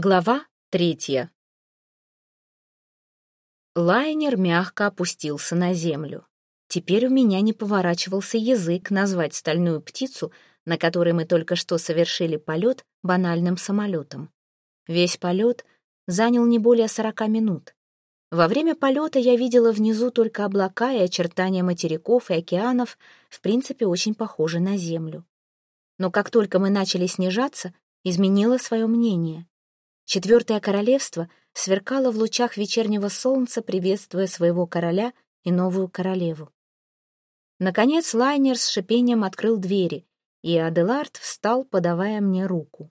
Глава третья. Лайнер мягко опустился на землю. Теперь у меня не поворачивался язык назвать стальную птицу, на которой мы только что совершили полет, банальным самолетом. Весь полет занял не более сорока минут. Во время полета я видела внизу только облака и очертания материков и океанов, в принципе, очень похожи на Землю. Но как только мы начали снижаться, изменила свое мнение. Четвертое королевство сверкало в лучах вечернего солнца, приветствуя своего короля и новую королеву. Наконец лайнер с шипением открыл двери, и Аделард встал, подавая мне руку.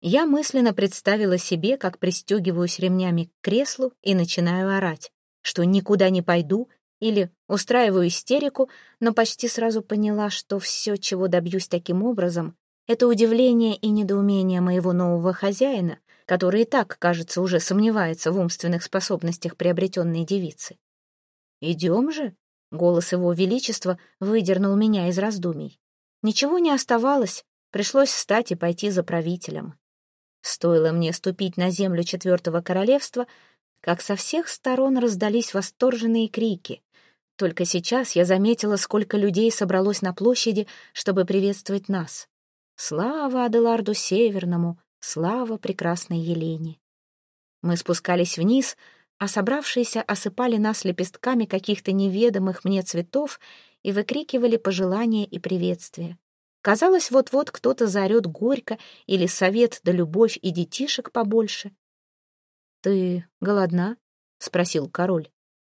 Я мысленно представила себе, как пристегиваюсь ремнями к креслу и начинаю орать, что никуда не пойду или устраиваю истерику, но почти сразу поняла, что все, чего добьюсь таким образом, это удивление и недоумение моего нового хозяина, который и так, кажется, уже сомневается в умственных способностях приобретенной девицы. «Идем же», — голос его величества выдернул меня из раздумий. Ничего не оставалось, пришлось встать и пойти за правителем. Стоило мне ступить на землю четвертого королевства, как со всех сторон раздались восторженные крики. Только сейчас я заметила, сколько людей собралось на площади, чтобы приветствовать нас. Слава Аделарду Северному, Слава прекрасной Елене. Мы спускались вниз, а собравшиеся осыпали нас лепестками каких-то неведомых мне цветов и выкрикивали пожелания и приветствия. Казалось, вот-вот кто-то заорет горько или совет да любовь и детишек побольше. «Ты голодна?» — спросил король.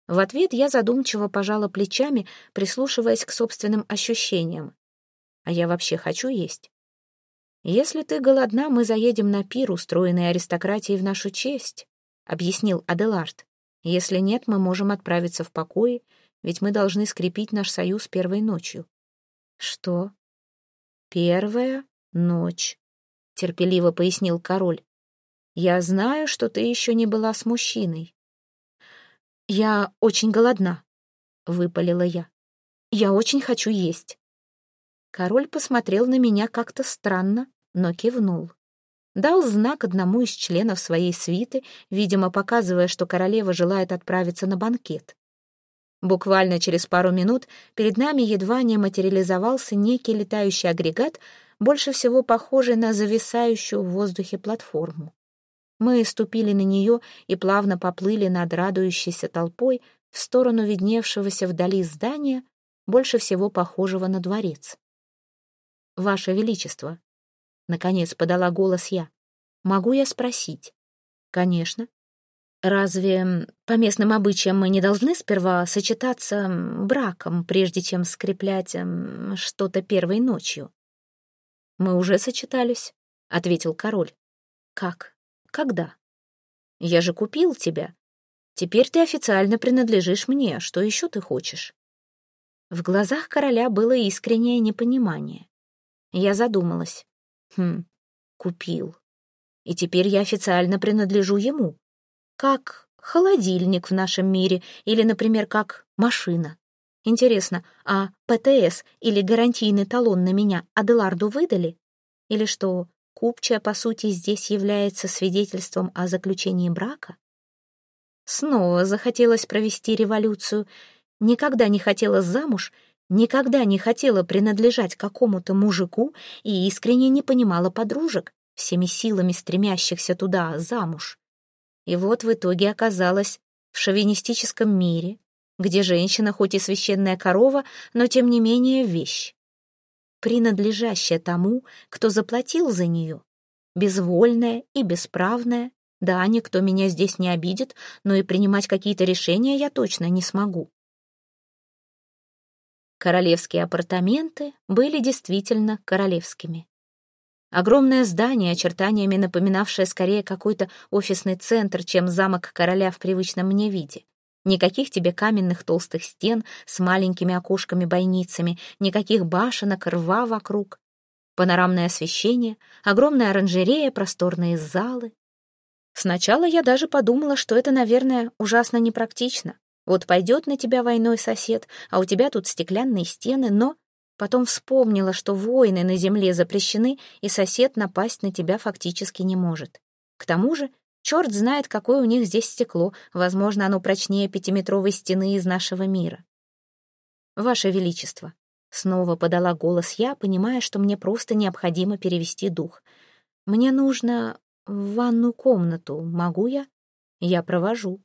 В ответ я задумчиво пожала плечами, прислушиваясь к собственным ощущениям. А я вообще хочу есть. «Если ты голодна, мы заедем на пир, устроенный аристократией в нашу честь», — объяснил Аделард. «Если нет, мы можем отправиться в покое, ведь мы должны скрепить наш союз первой ночью». «Что?» «Первая ночь», — терпеливо пояснил король. «Я знаю, что ты еще не была с мужчиной». «Я очень голодна», — выпалила я. «Я очень хочу есть». Король посмотрел на меня как-то странно, но кивнул. Дал знак одному из членов своей свиты, видимо, показывая, что королева желает отправиться на банкет. Буквально через пару минут перед нами едва не материализовался некий летающий агрегат, больше всего похожий на зависающую в воздухе платформу. Мы ступили на нее и плавно поплыли над радующейся толпой в сторону видневшегося вдали здания, больше всего похожего на дворец. «Ваше Величество», — наконец подала голос я, — «могу я спросить?» «Конечно». «Разве по местным обычаям мы не должны сперва сочетаться браком, прежде чем скреплять что-то первой ночью?» «Мы уже сочетались», — ответил король. «Как? Когда?» «Я же купил тебя. Теперь ты официально принадлежишь мне. Что еще ты хочешь?» В глазах короля было искреннее непонимание. Я задумалась. Хм, купил. И теперь я официально принадлежу ему. Как холодильник в нашем мире или, например, как машина. Интересно, а ПТС или гарантийный талон на меня Аделарду выдали? Или что, купчая, по сути, здесь является свидетельством о заключении брака? Снова захотелось провести революцию. Никогда не хотела замуж — Никогда не хотела принадлежать какому-то мужику и искренне не понимала подружек, всеми силами стремящихся туда, замуж. И вот в итоге оказалась в шовинистическом мире, где женщина хоть и священная корова, но тем не менее вещь, принадлежащая тому, кто заплатил за нее, безвольная и бесправная. Да, никто меня здесь не обидит, но и принимать какие-то решения я точно не смогу. Королевские апартаменты были действительно королевскими. Огромное здание, очертаниями напоминавшее скорее какой-то офисный центр, чем замок короля в привычном мне виде. Никаких тебе каменных толстых стен с маленькими окошками-бойницами, никаких башенок, рва вокруг. Панорамное освещение, огромная оранжерея, просторные залы. Сначала я даже подумала, что это, наверное, ужасно непрактично. Вот пойдет на тебя войной сосед, а у тебя тут стеклянные стены, но... Потом вспомнила, что войны на земле запрещены, и сосед напасть на тебя фактически не может. К тому же, черт знает, какое у них здесь стекло, возможно, оно прочнее пятиметровой стены из нашего мира. «Ваше Величество», — снова подала голос я, понимая, что мне просто необходимо перевести дух. «Мне нужно в ванную комнату. Могу я?» «Я провожу».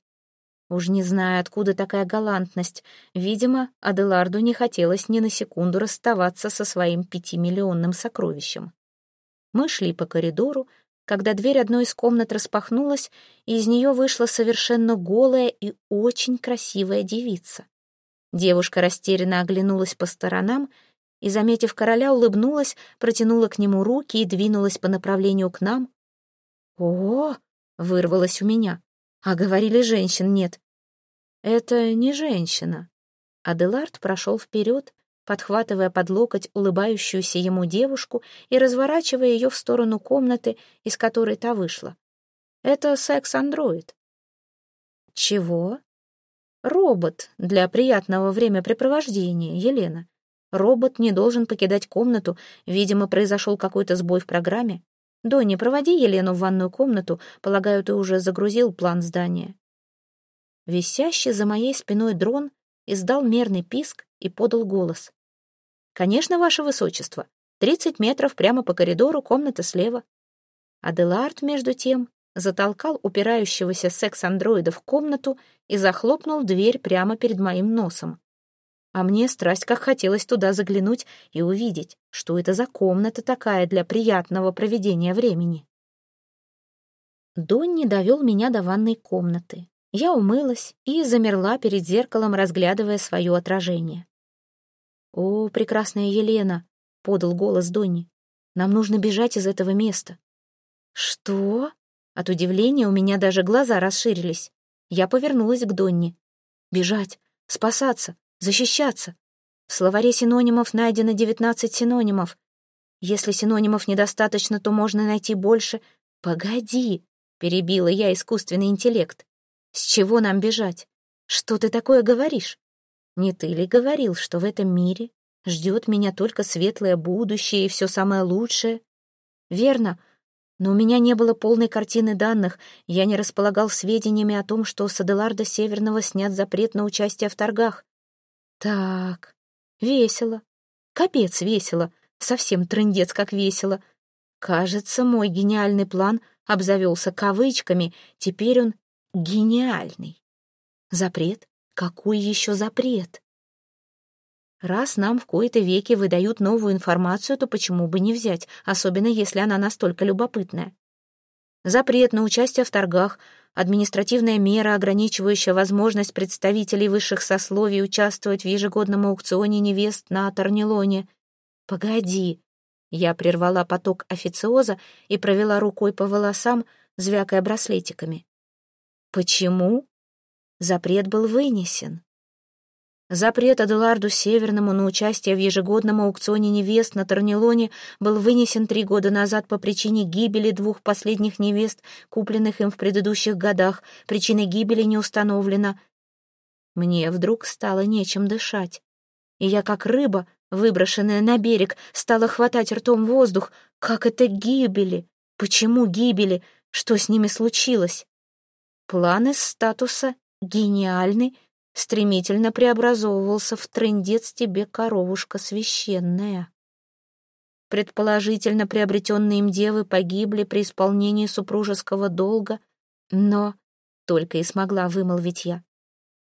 Уж не знаю, откуда такая галантность. Видимо, Аделарду не хотелось ни на секунду расставаться со своим пятимиллионным сокровищем. Мы шли по коридору, когда дверь одной из комнат распахнулась, и из нее вышла совершенно голая и очень красивая девица. Девушка растерянно оглянулась по сторонам и, заметив короля, улыбнулась, протянула к нему руки и двинулась по направлению к нам. «О!» — вырвалось у меня. «А говорили, женщин нет». «Это не женщина». Аделард прошел вперед, подхватывая под локоть улыбающуюся ему девушку и разворачивая ее в сторону комнаты, из которой та вышла. «Это секс-андроид». «Чего?» Робот для приятного времяпрепровождения, Елена. Робот не должен покидать комнату, видимо, произошел какой-то сбой в программе. Донни, проводи Елену в ванную комнату, полагаю, ты уже загрузил план здания. Висящий за моей спиной дрон издал мерный писк и подал голос. «Конечно, ваше высочество. Тридцать метров прямо по коридору, комната слева». Аделард, между тем, затолкал упирающегося секс-андроида в комнату и захлопнул дверь прямо перед моим носом. А мне страсть как хотелось туда заглянуть и увидеть, что это за комната такая для приятного проведения времени. Донни довел меня до ванной комнаты. Я умылась и замерла перед зеркалом, разглядывая свое отражение. «О, прекрасная Елена!» — подал голос Донни. «Нам нужно бежать из этого места». «Что?» От удивления у меня даже глаза расширились. Я повернулась к Донни. Бежать, спасаться, защищаться. В словаре синонимов найдено 19 синонимов. Если синонимов недостаточно, то можно найти больше. Погоди, перебила я искусственный интеллект. С чего нам бежать? Что ты такое говоришь? Не ты ли говорил, что в этом мире ждет меня только светлое будущее и все самое лучшее? Верно, но у меня не было полной картины данных, я не располагал сведениями о том, что с Аделарда Северного снят запрет на участие в торгах. Так, весело. Капец весело. Совсем трындец как весело. Кажется, мой гениальный план обзавелся кавычками, теперь он гениальный. Запрет? Какой еще запрет? Раз нам в кои-то веки выдают новую информацию, то почему бы не взять, особенно если она настолько любопытная? Запрет на участие в торгах, административная мера, ограничивающая возможность представителей высших сословий участвовать в ежегодном аукционе невест на Торнилоне. Погоди. Я прервала поток официоза и провела рукой по волосам, звякая браслетиками. Почему? Запрет был вынесен. Запрет Аделарду Северному на участие в ежегодном аукционе невест на Торнилоне был вынесен три года назад по причине гибели двух последних невест, купленных им в предыдущих годах. Причина гибели не установлена. Мне вдруг стало нечем дышать. И я, как рыба, выброшенная на берег, стала хватать ртом воздух. Как это гибели? Почему гибели? Что с ними случилось? План из статуса «гениальный» стремительно преобразовывался в трындец тебе коровушка священная. Предположительно, приобретенные им девы погибли при исполнении супружеского долга, но только и смогла вымолвить я.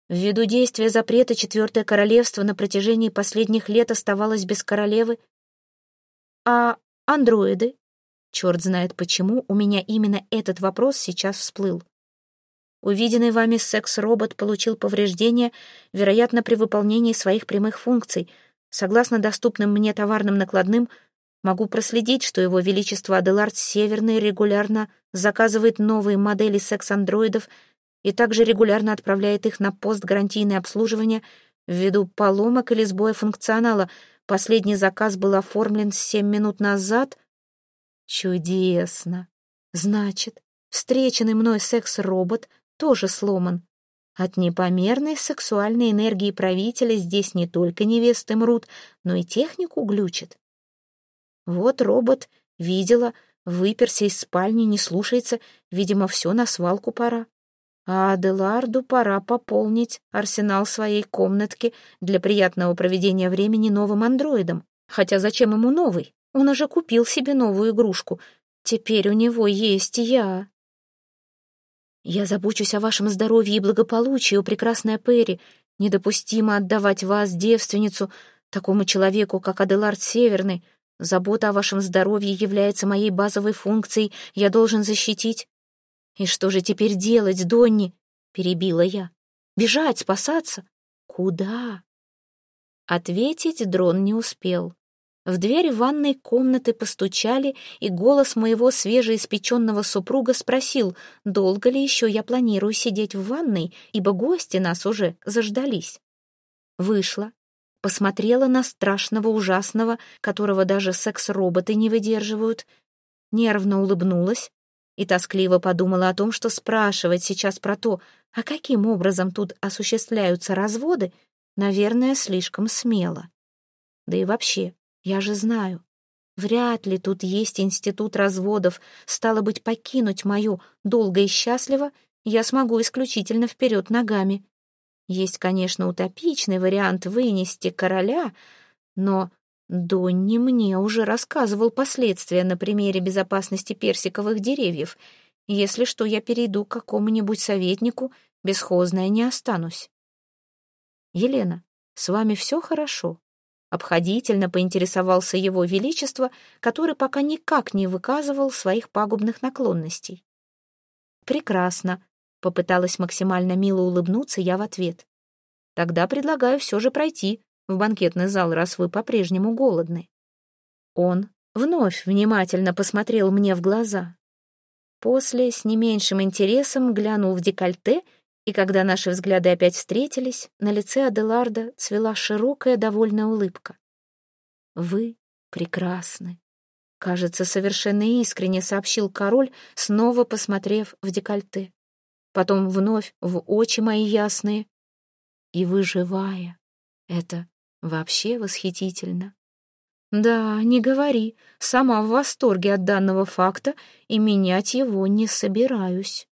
Ввиду действия запрета Четвертое Королевство на протяжении последних лет оставалось без королевы. А андроиды? Черт знает почему, у меня именно этот вопрос сейчас всплыл. Увиденный вами секс-робот получил повреждения, вероятно, при выполнении своих прямых функций. Согласно доступным мне товарным накладным, могу проследить, что его величество Аделард Северный регулярно заказывает новые модели секс-андроидов и также регулярно отправляет их на постгарантийное обслуживание ввиду поломок или сбоя функционала. Последний заказ был оформлен семь минут назад. Чудесно. Значит, встреченный мной секс-робот — тоже сломан. От непомерной сексуальной энергии правителя здесь не только невесты мрут, но и технику глючит. Вот робот видела, Выперся из спальни, не слушается, видимо, все на свалку пора. А Аделарду пора пополнить арсенал своей комнатки для приятного проведения времени новым андроидом. Хотя зачем ему новый? Он уже купил себе новую игрушку. Теперь у него есть я. Я забочусь о вашем здоровье и благополучии, о прекрасная Перри. Недопустимо отдавать вас, девственницу, такому человеку, как Аделард Северный. Забота о вашем здоровье является моей базовой функцией. Я должен защитить. И что же теперь делать, Донни? Перебила я. Бежать, спасаться? Куда? Ответить дрон не успел. В дверь ванной комнаты постучали, и голос моего свежеиспеченного супруга спросил, долго ли еще я планирую сидеть в ванной, ибо гости нас уже заждались. Вышла, посмотрела на страшного ужасного, которого даже секс-роботы не выдерживают, нервно улыбнулась и тоскливо подумала о том, что спрашивать сейчас про то, а каким образом тут осуществляются разводы, наверное, слишком смело. Да и вообще, я же знаю. Вряд ли тут есть институт разводов. Стало быть, покинуть мою долго и счастливо я смогу исключительно вперед ногами. Есть, конечно, утопичный вариант вынести короля, но Донни мне уже рассказывал последствия на примере безопасности персиковых деревьев. Если что, я перейду к какому-нибудь советнику, бесхозная не останусь. Елена, с вами все хорошо? Обходительно поинтересовался его величество, который пока никак не выказывал своих пагубных наклонностей. «Прекрасно», — попыталась максимально мило улыбнуться я в ответ. «Тогда предлагаю все же пройти в банкетный зал, раз вы по-прежнему голодны». Он вновь внимательно посмотрел мне в глаза. После с не меньшим интересом глянул в декольте и когда наши взгляды опять встретились, на лице Аделарда цвела широкая довольная улыбка. «Вы прекрасны», — кажется, совершенно искренне сообщил король, снова посмотрев в декольте. Потом вновь в очи мои ясные. «И вы живая. Это вообще восхитительно». «Да, не говори, сама в восторге от данного факта и менять его не собираюсь».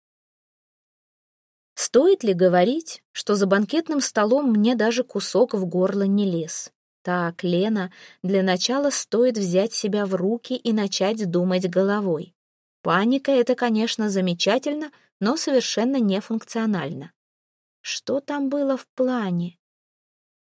Стоит ли говорить, что за банкетным столом мне даже кусок в горло не лез? Так, Лена, для начала стоит взять себя в руки и начать думать головой. Паника — это, конечно, замечательно, но совершенно нефункционально. Что там было в плане?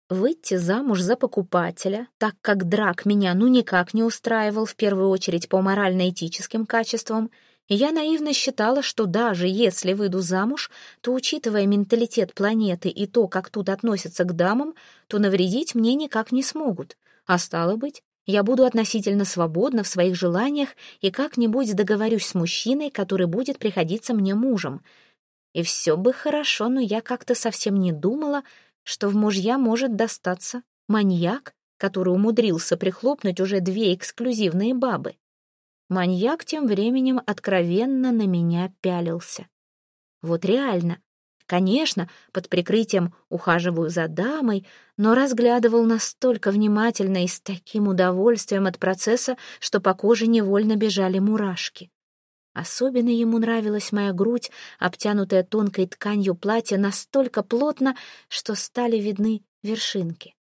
Выйти замуж за покупателя, так как драк меня ну никак не устраивал, в первую очередь по морально-этическим качествам — я наивно считала, что даже если выйду замуж, то, учитывая менталитет планеты и то, как тут относятся к дамам, то навредить мне никак не смогут. А стало быть, я буду относительно свободна в своих желаниях и как-нибудь договорюсь с мужчиной, который будет приходиться мне мужем. И все бы хорошо, но я как-то совсем не думала, что в мужья может достаться маньяк, который умудрился прихлопнуть уже две эксклюзивные бабы. Маньяк тем временем откровенно на меня пялился. Вот реально. Конечно, под прикрытием ухаживаю за дамой, но разглядывал настолько внимательно и с таким удовольствием от процесса, что по коже невольно бежали мурашки. Особенно ему нравилась моя грудь, обтянутая тонкой тканью платья настолько плотно, что стали видны вершинки.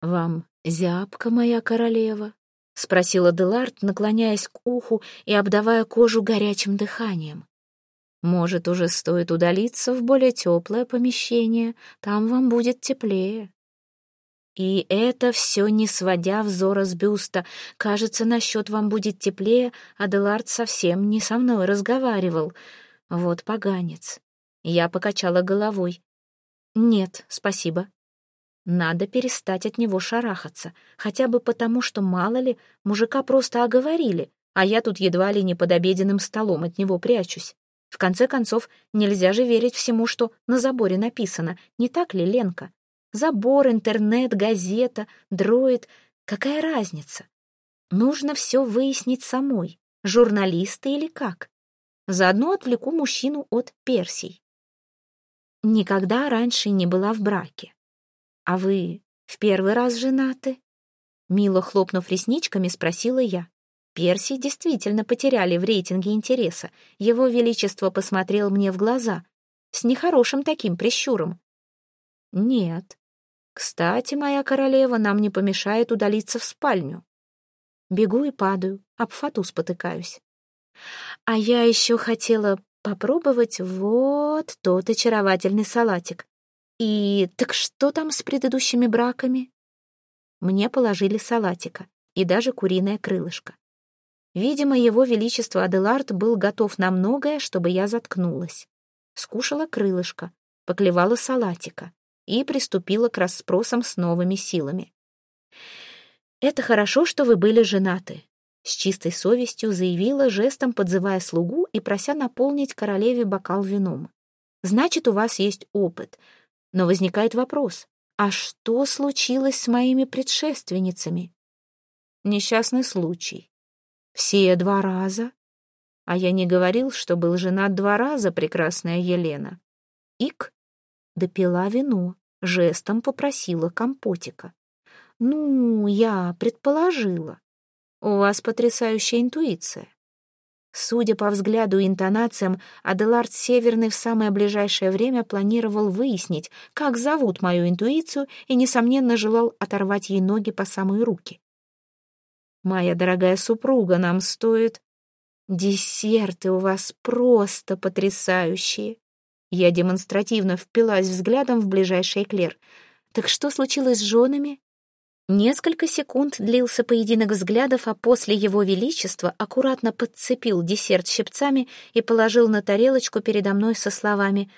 «Вам зябка, моя королева?» — спросила Делард, наклоняясь к уху и обдавая кожу горячим дыханием. «Может, уже стоит удалиться в более теплое помещение, там вам будет теплее». И это все не сводя взора с бюста. Кажется, насчет вам будет теплее, Аделард совсем не со мной разговаривал. Вот поганец. Я покачала головой. «Нет, спасибо. Надо перестать от него шарахаться, хотя бы потому, что, мало ли, мужика просто оговорили, а я тут едва ли не под обеденным столом от него прячусь. В конце концов, нельзя же верить всему, что на заборе написано, не так ли, Ленка? Забор, интернет, газета, дроид — какая разница? Нужно все выяснить самой, журналисты или как. Заодно отвлеку мужчину от Персий. Никогда раньше не была в браке. «А вы в первый раз женаты?» Мило хлопнув ресничками, спросила я. Перси действительно потеряли в рейтинге интереса. Его Величество посмотрел мне в глаза. С нехорошим таким прищуром. Нет. Кстати, моя королева нам не помешает удалиться в спальню. Бегу и падаю, об фату спотыкаюсь. А я еще хотела попробовать вот тот очаровательный салатик. И так что там с предыдущими браками? Мне положили салатика и даже куриное крылышко. Видимо, его величество Аделард был готов на многое, чтобы я заткнулась. Скушала крылышко, поклевала салатика и приступила к расспросам с новыми силами. «Это хорошо, что вы были женаты», — с чистой совестью заявила, жестом подзывая слугу и прося наполнить королеве бокал вином. «Значит, у вас есть опыт. Но возникает вопрос, а что случилось с моими предшественницами?» «Несчастный случай», все два раза? А я не говорил, что был женат два раза, прекрасная Елена. Ик допила вино, жестом попросила компотика. Ну, я предположила. У вас потрясающая интуиция. Судя по взгляду и интонациям, Аделард Северный в самое ближайшее время планировал выяснить, как зовут мою интуицию, и, несомненно, желал оторвать ей ноги по самые руки. Моя дорогая супруга, нам стоит... Десерты у вас просто потрясающие. Я демонстративно впилась взглядом в ближайший эклер. Так что случилось с женами? Несколько секунд длился поединок взглядов, а после его величества аккуратно подцепил десерт щипцами и положил на тарелочку передо мной со словами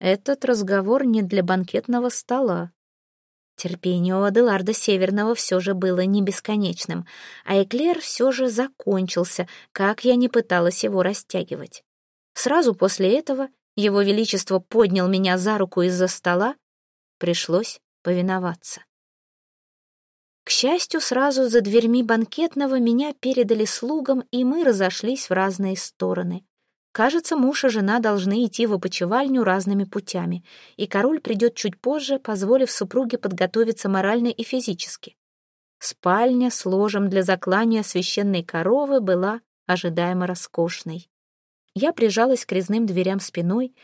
«Этот разговор не для банкетного стола». Терпение у Аделарда Северного все же было не бесконечным, а эклер все же закончился, как я не пыталась его растягивать. Сразу после этого его Величество поднял меня за руку из-за стола, пришлось повиноваться. К счастью, сразу за дверьми банкетного меня передали слугам, и мы разошлись в разные стороны. Кажется, муж и жена должны идти в опочивальню разными путями, и король придет чуть позже, позволив супруге подготовиться морально и физически. Спальня с ложем для заклания священной коровы была ожидаемо роскошной. Я прижалась к резным дверям спиной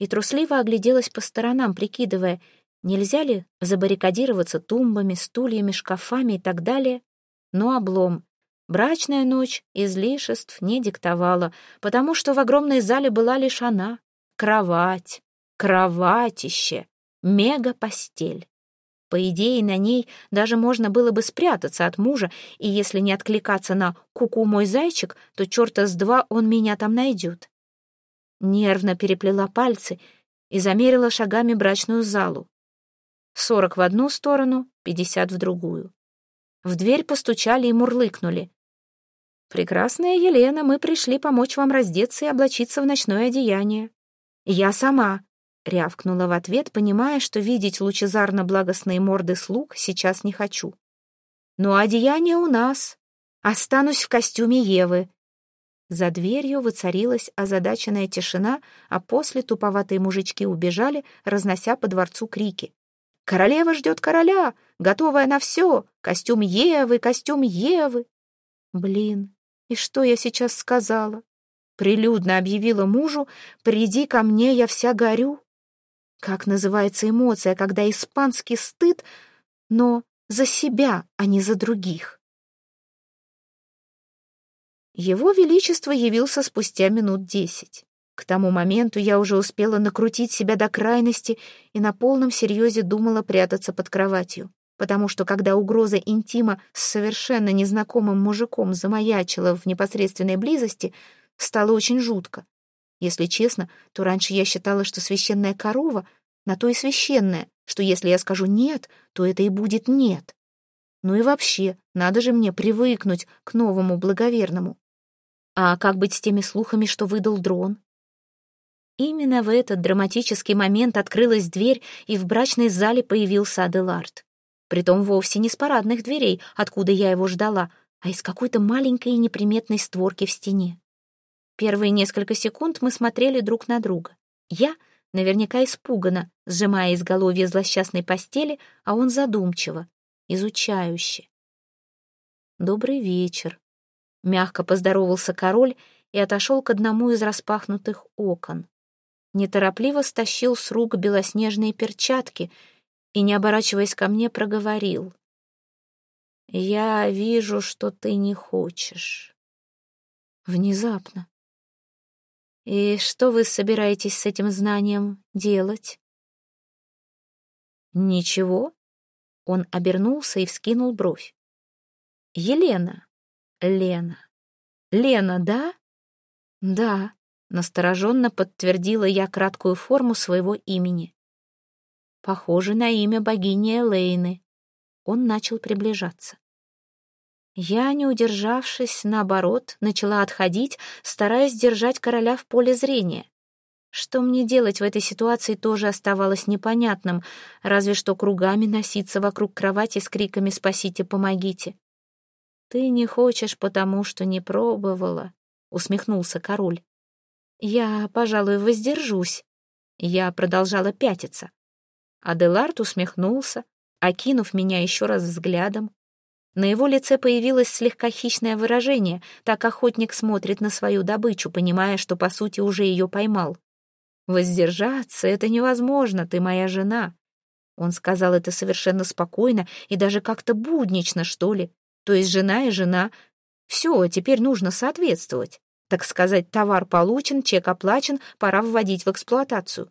и трусливо огляделась по сторонам, прикидывая, нельзя ли забаррикадироваться тумбами, стульями, шкафами и так далее. Но облом. Брачная ночь излишеств не диктовала, потому что в огромной зале была лишь она. Кровать, кроватище, мега-постель. По идее, на ней даже можно было бы спрятаться от мужа, и если не откликаться на «ку-ку, мой зайчик», то черта с два он меня там найдет. Нервно переплела пальцы и замерила шагами брачную залу. Сорок в одну сторону, пятьдесят в другую. В дверь постучали и мурлыкнули. «Прекрасная Елена, мы пришли помочь вам раздеться и облачиться в ночное одеяние». «Я сама», — рявкнула в ответ, понимая, что видеть лучезарно-благостные морды слуг сейчас не хочу. «Но одеяние у нас. Останусь в костюме Евы». За дверью воцарилась озадаченная тишина, а после туповатые мужички убежали, разнося по дворцу крики. «Королева ждет короля! Готовая на все! Костюм Евы! Костюм Евы!» Блин, и что я сейчас сказала? Прилюдно объявила мужу, приди ко мне, я вся горю. Как называется эмоция, когда испанский стыд, но за себя, а не за других? Его Величество явился спустя минут десять. К тому моменту я уже успела накрутить себя до крайности и на полном серьезе думала прятаться под кроватью потому что когда угроза интима с совершенно незнакомым мужиком замаячила в непосредственной близости, стало очень жутко. Если честно, то раньше я считала, что священная корова на то и священная, что если я скажу «нет», то это и будет «нет». Ну и вообще, надо же мне привыкнуть к новому благоверному. А как быть с теми слухами, что выдал дрон? Именно в этот драматический момент открылась дверь, и в брачной зале появился Аделард. Притом вовсе не с парадных дверей, откуда я его ждала, а из какой-то маленькой и неприметной створки в стене. Первые несколько секунд мы смотрели друг на друга. Я наверняка испуганно, сжимая изголовье злосчастной постели, а он задумчиво, изучающе. «Добрый вечер», Мягко поздоровался король и отошел к одному из распахнутых окон. Неторопливо стащил с рук белоснежные перчатки и, не оборачиваясь ко мне, проговорил. «Я вижу, что ты не хочешь». Внезапно. «И что вы собираетесь с этим знанием делать?» «Ничего». Он обернулся и вскинул бровь. «Елена, Лена. Лена, да? Да, настороженно подтвердила я краткую форму своего имени. Похоже на имя богини Элейны. Он начал приближаться. Я, не удержавшись, наоборот, начала отходить, стараясь держать короля в поле зрения. Что мне делать в этой ситуации тоже оставалось непонятным, разве что кругами носиться вокруг кровати с криками «Спасите, помогите!». «Ты не хочешь, потому что не пробовала», — усмехнулся король. «Я, пожалуй, воздержусь». Я продолжала пятиться. Аделард усмехнулся, окинув меня еще раз взглядом. На его лице появилось слегка хищное выражение, так охотник смотрит на свою добычу, понимая, что, по сути, уже ее поймал. «Воздержаться — это невозможно, ты моя жена». Он сказал это совершенно спокойно и даже как-то буднично, что ли. То есть жена и жена. Все, теперь нужно соответствовать. Так сказать, товар получен, чек оплачен, пора вводить в эксплуатацию.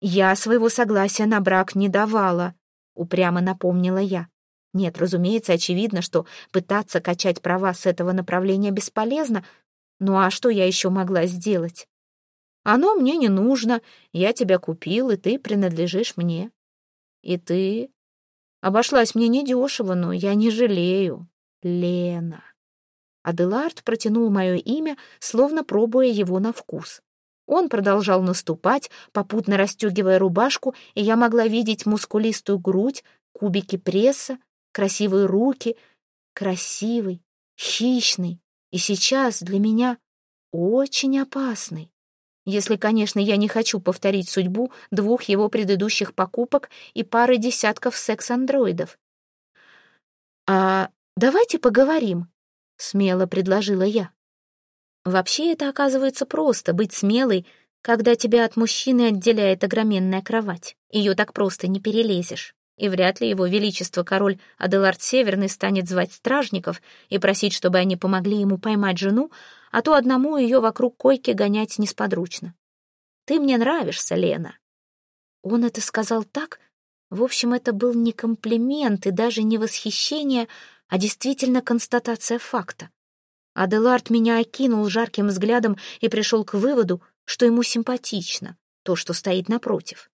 Я своего согласия на брак не давала, упрямо напомнила я. Нет, разумеется, очевидно, что пытаться качать права с этого направления бесполезно. Ну а что я еще могла сделать? Оно мне не нужно, я тебя купил, и ты принадлежишь мне. И ты обошлась мне недешево, но я не жалею. Лена. Аделард протянул мое имя, словно пробуя его на вкус. Он продолжал наступать, попутно расстегивая рубашку, и я могла видеть мускулистую грудь, кубики пресса, красивые руки, красивый, хищный, и сейчас для меня очень опасный. Если, конечно, я не хочу повторить судьбу двух его предыдущих покупок и пары десятков секс-андроидов. «А «Давайте поговорим», — смело предложила я. Вообще это оказывается просто — быть смелой, когда тебя от мужчины отделяет огроменная кровать. Ее так просто не перелезешь. И вряд ли его величество король Аделард Северный станет звать стражников и просить, чтобы они помогли ему поймать жену, а то одному ее вокруг койки гонять несподручно. «Ты мне нравишься, Лена». Он это сказал так, в общем, это был не комплимент и даже не восхищение, а действительно констатация факта. Аделард меня окинул жарким взглядом и пришел к выводу, что ему симпатично то, что стоит напротив.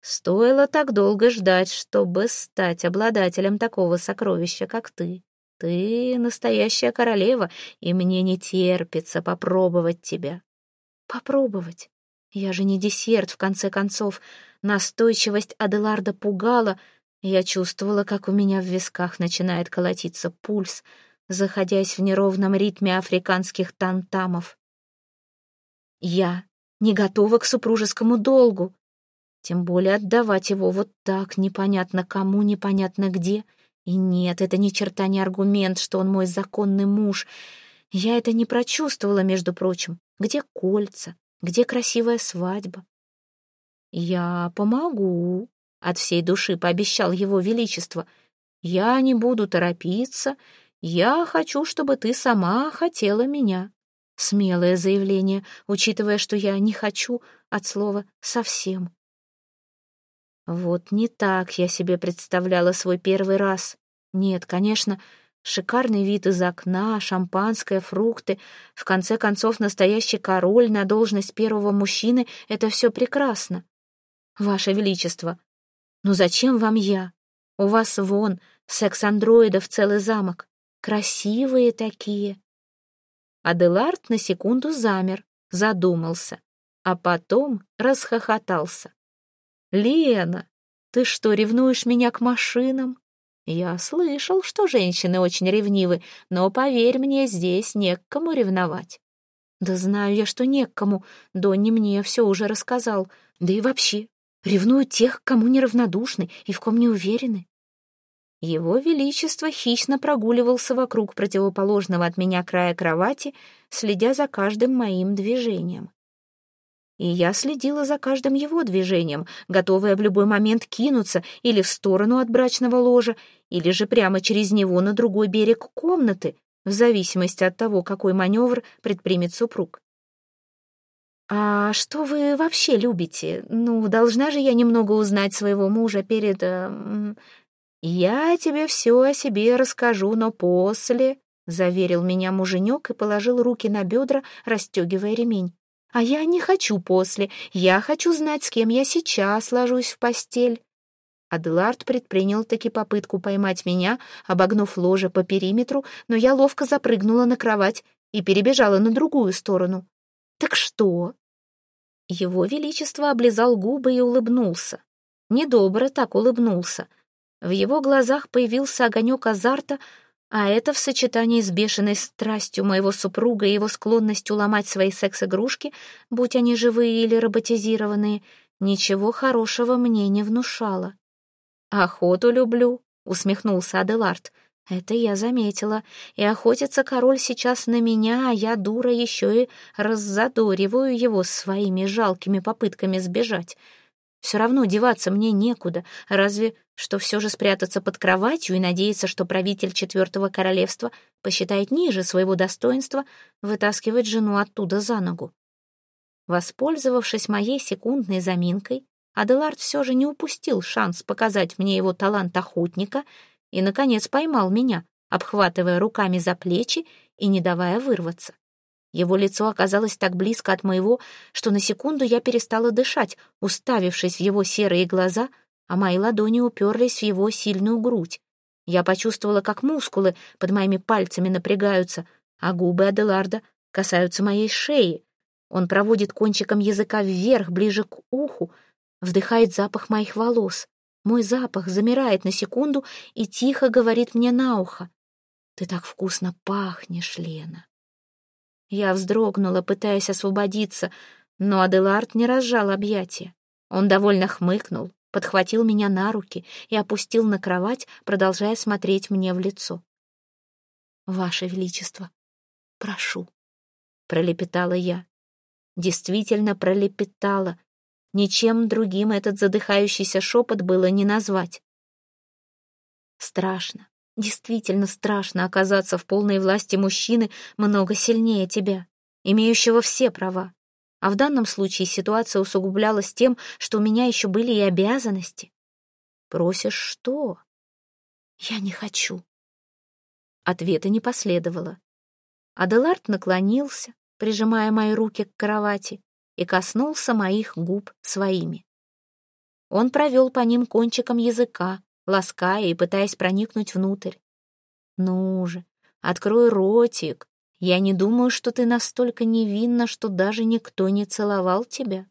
Стоило так долго ждать, чтобы стать обладателем такого сокровища, как ты. Ты настоящая королева, и мне не терпится попробовать тебя. Попробовать? Я же не десерт, в конце концов. Настойчивость Аделарда пугала — я чувствовала, как у меня в висках начинает колотиться пульс, заходясь в неровном ритме африканских тантамов. Я не готова к супружескому долгу, тем более отдавать его вот так, непонятно кому, непонятно где. И нет, это ни черта не аргумент, что он мой законный муж. Я это не прочувствовала, между прочим. Где кольца? Где красивая свадьба? Я помогу, от всей души пообещал его величество. «Я не буду торопиться. Я хочу, чтобы ты сама хотела меня». Смелое заявление, учитывая, что я не хочу от слова «совсем». Вот не так я себе представляла свой первый раз. Нет, конечно, шикарный вид из окна, шампанское, фрукты. В конце концов, настоящий король на должность первого мужчины — это все прекрасно. Ваше Величество, «Ну зачем вам я? У вас вон секс-андроидов целый замок. Красивые такие». Аделард на секунду замер, задумался, а потом расхохотался. «Лена, ты что, ревнуешь меня к машинам?» «Я слышал, что женщины очень ревнивы, но, поверь мне, здесь не к кому ревновать». «Да знаю я, что не к кому. Донни мне все уже рассказал. Да и вообще, Ревнуют тех, кому неравнодушны и в ком не уверены. Его Величество хищно прогуливался вокруг противоположного от меня края кровати, следя за каждым моим движением. И я следила за каждым его движением, готовая в любой момент кинуться или в сторону от брачного ложа, или же прямо через него на другой берег комнаты, в зависимости от того, какой маневр предпримет супруг. «А что вы вообще любите? Ну, должна же я немного узнать своего мужа перед... Э, «Я тебе все о себе расскажу, но после...» — заверил меня муженек и положил руки на бедра, расстегивая ремень. «А я не хочу после. Я хочу знать, с кем я сейчас ложусь в постель». Аделард предпринял таки попытку поймать меня, обогнув ложе по периметру, но я ловко запрыгнула на кровать и перебежала на другую сторону. «Так что?» Его Величество облизал губы и улыбнулся. Недобро так улыбнулся. В его глазах появился огонек азарта, а это в сочетании с бешеной страстью моего супруга и его склонностью ломать свои секс-игрушки, будь они живые или роботизированные, ничего хорошего мне не внушало. «Охоту люблю», — усмехнулся Аделард. «Это я заметила. И охотится король сейчас на меня, а я, дура, еще и раззадориваю его своими жалкими попытками сбежать. Все равно деваться мне некуда, разве что все же спрятаться под кроватью и надеяться, что правитель Четвертого Королевства посчитает ниже своего достоинства вытаскивать жену оттуда за ногу. Воспользовавшись моей секундной заминкой, Аделард все же не упустил шанс показать мне его талант охотника и, наконец, поймал меня, обхватывая руками за плечи и не давая вырваться. Его лицо оказалось так близко от моего, что на секунду я перестала дышать, уставившись в его серые глаза, а мои ладони уперлись в его сильную грудь. Я почувствовала, как мускулы под моими пальцами напрягаются, а губы Аделарда касаются моей шеи. Он проводит кончиком языка вверх, ближе к уху, вдыхает запах моих волос. Мой запах замирает на секунду и тихо говорит мне на ухо. «Ты так вкусно пахнешь, Лена». Я вздрогнула, пытаясь освободиться, но Аделард не разжал объятия. Он довольно хмыкнул, подхватил меня на руки и опустил на кровать, продолжая смотреть мне в лицо. «Ваше Величество, прошу», — пролепетала я. Действительно пролепетала, Ничем другим этот задыхающийся шепот было не назвать. Страшно, действительно страшно оказаться в полной власти мужчины много сильнее тебя, имеющего все права. А в данном случае ситуация усугублялась тем, что у меня еще были и обязанности. Просишь что? Я не хочу. Ответа не последовало. Аделард наклонился, прижимая мои руки к кровати, и коснулся моих губ своими. Он провел по ним кончиком языка, лаская и пытаясь проникнуть внутрь. «Ну же, открой ротик. Я не думаю, что ты настолько невинна, что даже никто не целовал тебя».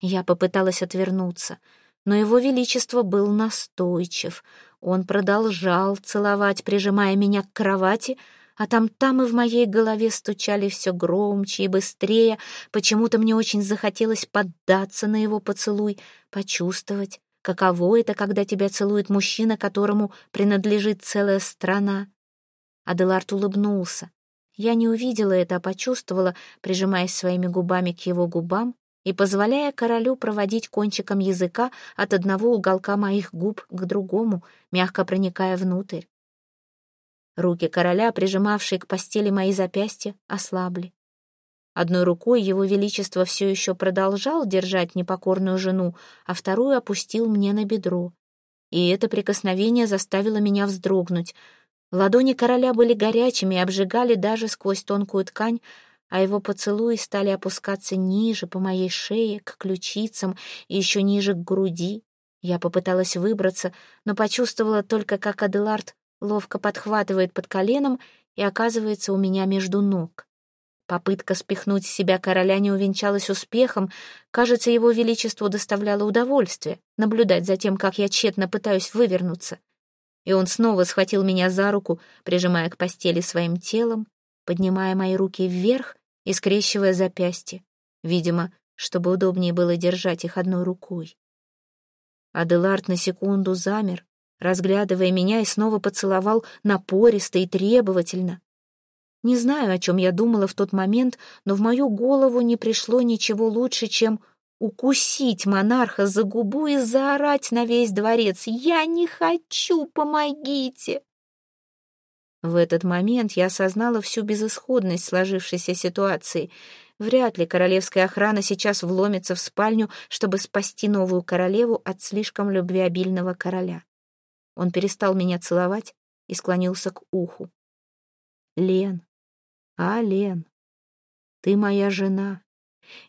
Я попыталась отвернуться, но его величество был настойчив. Он продолжал целовать, прижимая меня к кровати, а там-там и в моей голове стучали все громче и быстрее. Почему-то мне очень захотелось поддаться на его поцелуй, почувствовать, каково это, когда тебя целует мужчина, которому принадлежит целая страна. Аделард улыбнулся. Я не увидела это, а почувствовала, прижимаясь своими губами к его губам и позволяя королю проводить кончиком языка от одного уголка моих губ к другому, мягко проникая внутрь. Руки короля, прижимавшие к постели мои запястья, ослабли. Одной рукой его величество все еще продолжал держать непокорную жену, а вторую опустил мне на бедро. И это прикосновение заставило меня вздрогнуть. Ладони короля были горячими и обжигали даже сквозь тонкую ткань, а его поцелуи стали опускаться ниже по моей шее, к ключицам и еще ниже к груди. Я попыталась выбраться, но почувствовала только, как Аделард ловко подхватывает под коленом и оказывается у меня между ног. Попытка спихнуть с себя короля не увенчалась успехом. Кажется, его величеству доставляло удовольствие наблюдать за тем, как я тщетно пытаюсь вывернуться. И он снова схватил меня за руку, прижимая к постели своим телом, поднимая мои руки вверх и скрещивая запястья, видимо, чтобы удобнее было держать их одной рукой. Аделард на секунду замер, разглядывая меня и снова поцеловал напористо и требовательно. Не знаю, о чем я думала в тот момент, но в мою голову не пришло ничего лучше, чем укусить монарха за губу и заорать на весь дворец «Я не хочу, помогите!» В этот момент я осознала всю безысходность сложившейся ситуации. Вряд ли королевская охрана сейчас вломится в спальню, чтобы спасти новую королеву от слишком любвеобильного короля. Он перестал меня целовать и склонился к уху. «Лен, а, Лен, ты моя жена,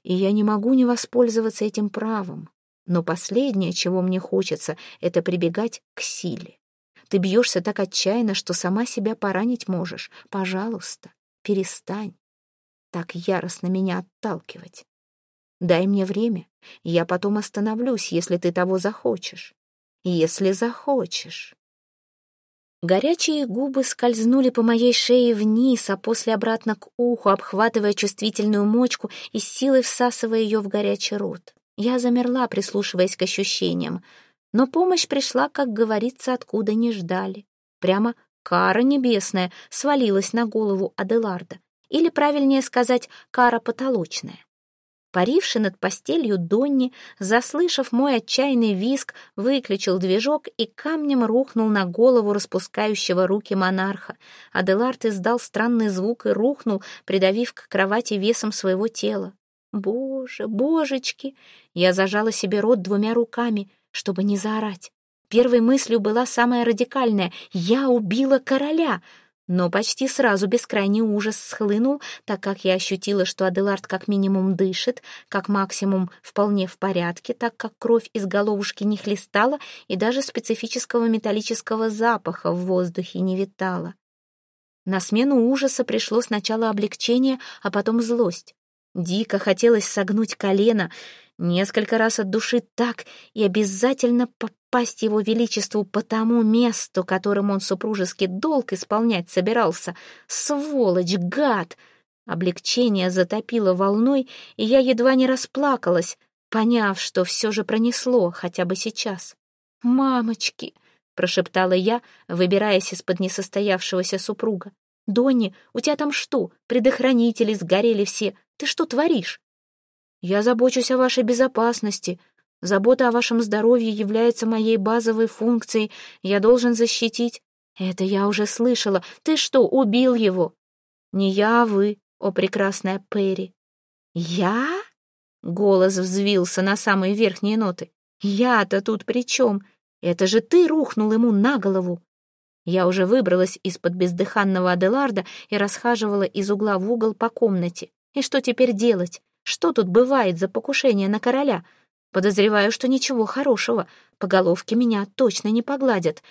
и я не могу не воспользоваться этим правом. Но последнее, чего мне хочется, это прибегать к силе. Ты бьешься так отчаянно, что сама себя поранить можешь. Пожалуйста, перестань так яростно меня отталкивать. Дай мне время, я потом остановлюсь, если ты того захочешь. Если захочешь. Горячие губы скользнули по моей шее вниз, а после обратно к уху, обхватывая чувствительную мочку и силой всасывая ее в горячий рот. Я замерла, прислушиваясь к ощущениям. Но помощь пришла, как говорится, откуда не ждали. Прямо кара небесная свалилась на голову Аделарда. Или, правильнее сказать, кара потолочная. Паривший над постелью Донни, заслышав мой отчаянный визг, выключил движок и камнем рухнул на голову распускающего руки монарха. Аделард издал странный звук и рухнул, придавив к кровати весом своего тела. «Боже, божечки!» Я зажала себе рот двумя руками, чтобы не заорать. Первой мыслью была самая радикальная «Я убила короля!» Но почти сразу бескрайний ужас схлынул, так как я ощутила, что Аделард как минимум дышит, как максимум вполне в порядке, так как кровь из головушки не хлестала и даже специфического металлического запаха в воздухе не витала. На смену ужаса пришло сначала облегчение, а потом злость. Дико хотелось согнуть колено, несколько раз от души так и обязательно попасть его величеству по тому месту, которым он супружеский долг исполнять собирался. Сволочь, гад! Облегчение затопило волной, и я едва не расплакалась, поняв, что все же пронесло, хотя бы сейчас. «Мамочки!» — прошептала я, выбираясь из-под несостоявшегося супруга. «Донни, у тебя там что, предохранители сгорели все? Ты что творишь?» Я забочусь о вашей безопасности. Забота о вашем здоровье является моей базовой функцией. Я должен защитить. Это я уже слышала. Ты что, убил его? Не я, а вы, о прекрасная Перри. Я? Голос взвился на самые верхние ноты. Я-то тут при чем? Это же ты рухнул ему на голову. Я уже выбралась из-под бездыханного Аделарда и расхаживала из угла в угол по комнате. И что теперь делать? Что тут бывает за покушение на короля? Подозреваю, что ничего хорошего. По головке меня точно не погладят.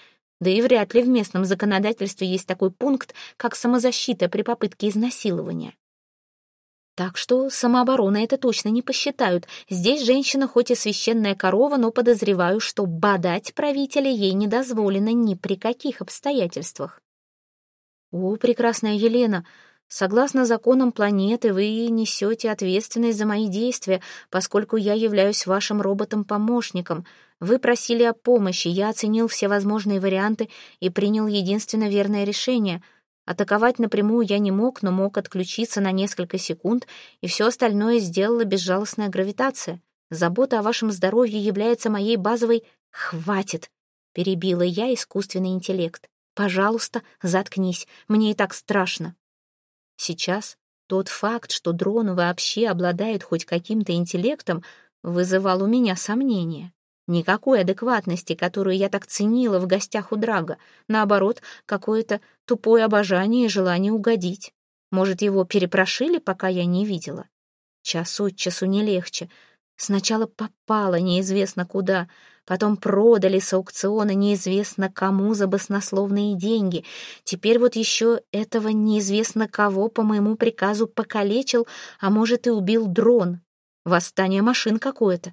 Да и вряд ли в местном законодательстве есть такой пункт, как самозащита при попытке изнасилования. Так что самооборона это точно не посчитают. Здесь женщина хоть и священная корова, но подозреваю, что бодать правителя ей не дозволено ни при каких обстоятельствах. «О, прекрасная Елена, Согласно законам планеты, вы несете ответственность за мои действия, поскольку я являюсь вашим роботом-помощником. Вы просили о помощи, я оценил все возможные варианты и принял единственно верное решение. Атаковать напрямую я не мог, но мог отключиться на несколько секунд, и все остальное сделала безжалостная гравитация. Забота о вашем здоровье является моей базовой «хватит», — перебила я искусственный интеллект. «Пожалуйста, заткнись, мне и так страшно». Сейчас тот факт, что дрон вообще обладает хоть каким-то интеллектом, вызывал у меня сомнения. Никакой адекватности, которую я так ценила в гостях у Драга. Наоборот, какое-то тупое обожание и желание угодить. Может, его перепрошили, пока я не видела? Час от часу не легче. Сначала попала неизвестно куда, Потом продали с аукциона неизвестно кому за баснословные деньги. Теперь вот еще этого неизвестно кого по моему приказу покалечил, а может и убил дрон. Восстание машин какое-то.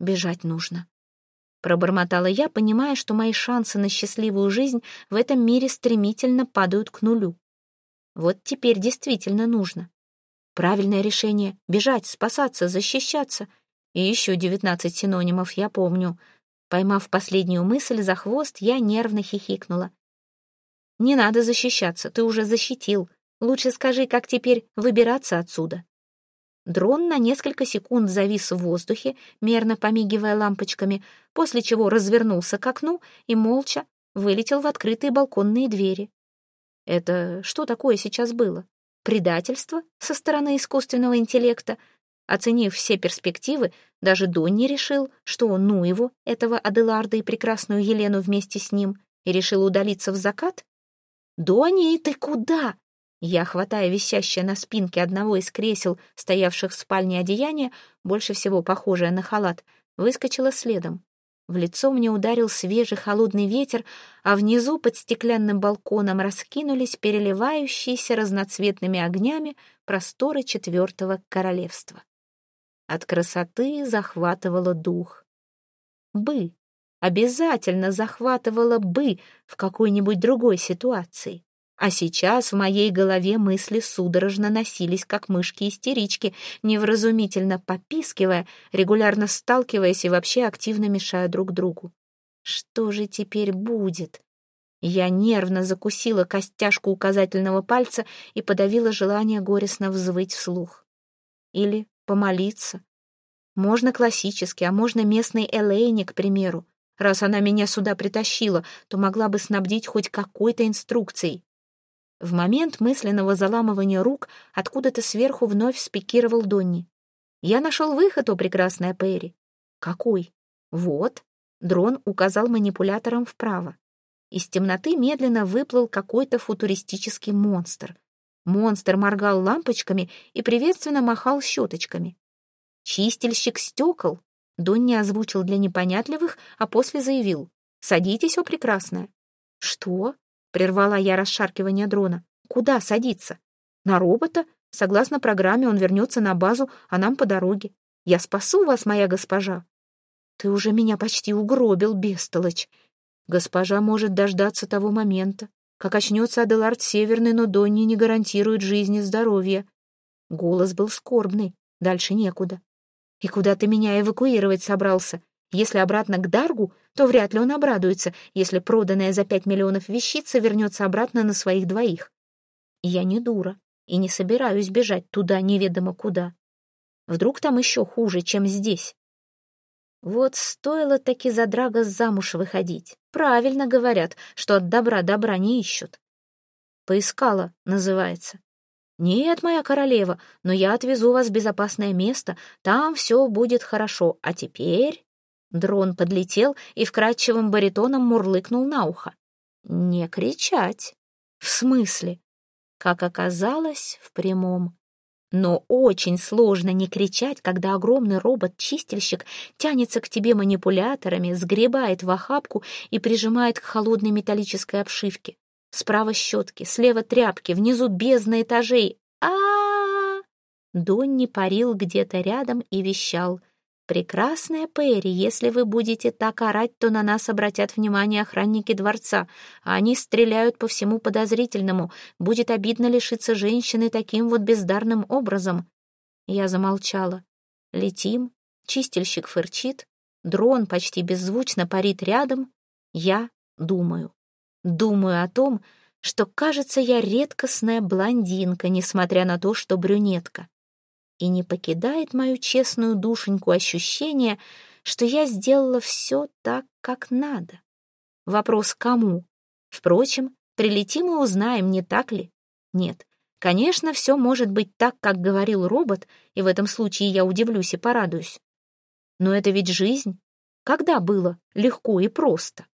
Бежать нужно. Пробормотала я, понимая, что мои шансы на счастливую жизнь в этом мире стремительно падают к нулю. Вот теперь действительно нужно. Правильное решение — бежать, спасаться, защищаться — и еще девятнадцать синонимов я помню. Поймав последнюю мысль за хвост, я нервно хихикнула. «Не надо защищаться, ты уже защитил. Лучше скажи, как теперь выбираться отсюда». Дрон на несколько секунд завис в воздухе, мерно помигивая лампочками, после чего развернулся к окну и молча вылетел в открытые балконные двери. Это что такое сейчас было? Предательство со стороны искусственного интеллекта? Оценив все перспективы, даже Донни решил, что ну его, этого Аделарда и прекрасную Елену вместе с ним, и решил удалиться в закат? «Донни, ты куда?» Я, хватая висящее на спинке одного из кресел, стоявших в спальне одеяния, больше всего похожее на халат, выскочила следом. В лицо мне ударил свежий холодный ветер, а внизу под стеклянным балконом раскинулись переливающиеся разноцветными огнями просторы четвертого королевства. От красоты захватывало дух. Бы, обязательно захватывало бы в какой-нибудь другой ситуации. А сейчас в моей голове мысли судорожно носились, как мышки-истерички, невразумительно попискивая, регулярно сталкиваясь и вообще активно мешая друг другу. Что же теперь будет? Я нервно закусила костяшку указательного пальца и подавила желание горестно взвыть вслух. Или помолиться. Можно классически, а можно местной Элейне, к примеру. Раз она меня сюда притащила, то могла бы снабдить хоть какой-то инструкцией. В момент мысленного заламывания рук откуда-то сверху вновь спикировал Донни. «Я нашел выход, о прекрасная Перри». «Какой?» «Вот». Дрон указал манипулятором вправо. Из темноты медленно выплыл какой-то футуристический монстр. Монстр моргал лампочками и приветственно махал щеточками. «Чистильщик стекол», — Донни озвучил для непонятливых, а после заявил. «Садитесь, о прекрасная». «Что?» Прервала я расшаркивание дрона. Куда садиться? На робота? Согласно программе, он вернется на базу, а нам по дороге. Я спасу вас, моя госпожа. Ты уже меня почти угробил, бестолочь. Госпожа может дождаться того момента, как очнется Аделард Северный, но Донни не гарантирует жизни и здоровья. Голос был скорбный, дальше некуда. И куда ты меня эвакуировать собрался? Если обратно к Даргу, то вряд ли он обрадуется, если проданная за пять миллионов вещица вернется обратно на своих двоих. Я не дура и не собираюсь бежать туда неведомо куда. Вдруг там еще хуже, чем здесь. Вот стоило таки за Драга замуж выходить. Правильно говорят, что от добра добра не ищут. Поискала, называется. Нет, моя королева, но я отвезу вас в безопасное место, там все будет хорошо, а теперь... Дрон подлетел и вкрадчивым баритоном мурлыкнул на ухо. «Не кричать!» «В смысле?» Как оказалось, в прямом. Но очень сложно не кричать, когда огромный робот-чистильщик тянется к тебе манипуляторами, сгребает в охапку и прижимает к холодной металлической обшивке. Справа щетки, слева тряпки, внизу бездна этажей. а а, -а! Донни парил где-то рядом и вещал — «Прекрасная Перри, если вы будете так орать, то на нас обратят внимание охранники дворца, а они стреляют по всему подозрительному. Будет обидно лишиться женщины таким вот бездарным образом». Я замолчала. Летим, чистильщик фырчит, дрон почти беззвучно парит рядом. Я думаю. Думаю о том, что, кажется, я редкостная блондинка, несмотря на то, что брюнетка и не покидает мою честную душеньку ощущение, что я сделала все так, как надо. Вопрос «кому?». Впрочем, прилетим и узнаем, не так ли? Нет, конечно, все может быть так, как говорил робот, и в этом случае я удивлюсь и порадуюсь. Но это ведь жизнь. Когда было легко и просто?